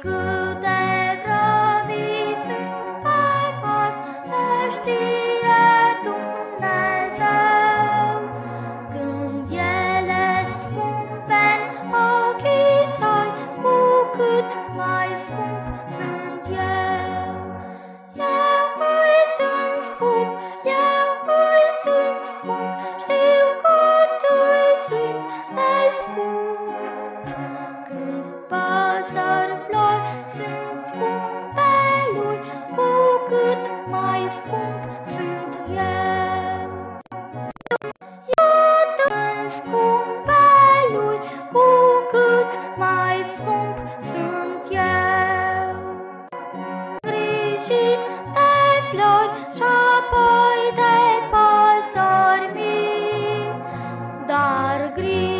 câte vrăvise ai fost, le știe Dumnezeu. Când ele scumpen ochii săi, cu cât mai scump sunt eu. Eu îi sunt scump, eu îi cât de scump. mai scump sunt eu. Eu dăm scump lui Cu cât mai scump sunt eu. Grijit de flori și apoi de păsări Dar grijit